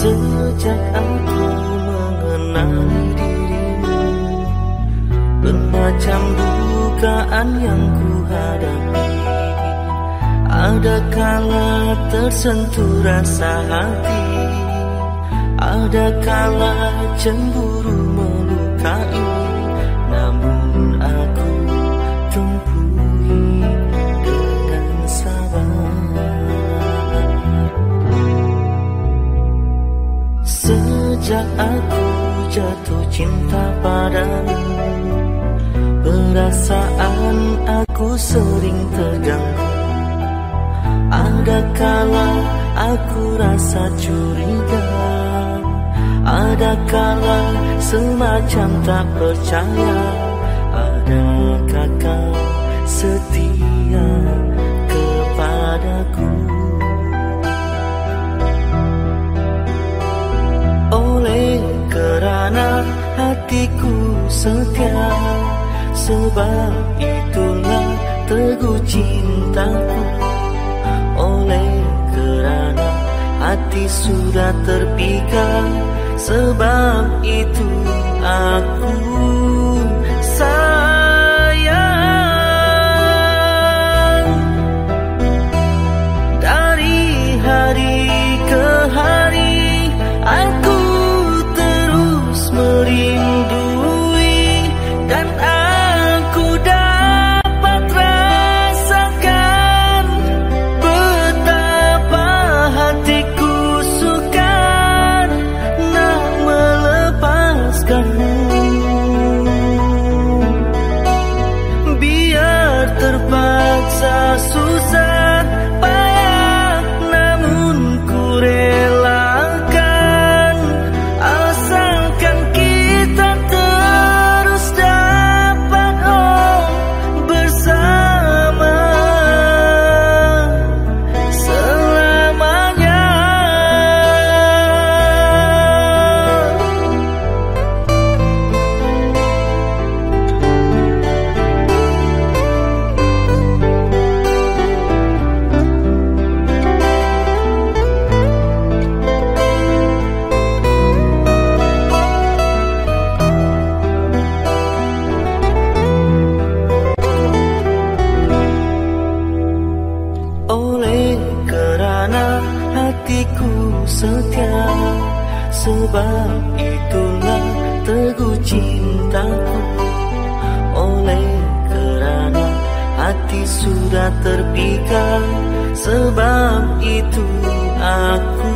Sejak aku mengenal dirimu Bermacam dugaan yang kuhadapi. Ada kala tersentuh rasa hati? Ada kala cemburu melukai? Aku jatuh cinta padamu. Perasaan aku sering terganggu. Ada kala aku rasa curiga? Ada kala semacam tak percaya? Adakah kau setia kepadaku hatiku setia. Sebab itulah teguh cintaku. Oleh kerana hati sudah terpikat Sebab itu aku setia. Sebab itulah teguh cintaku. Oleh kerana hati sudah terpikat Sebab itu aku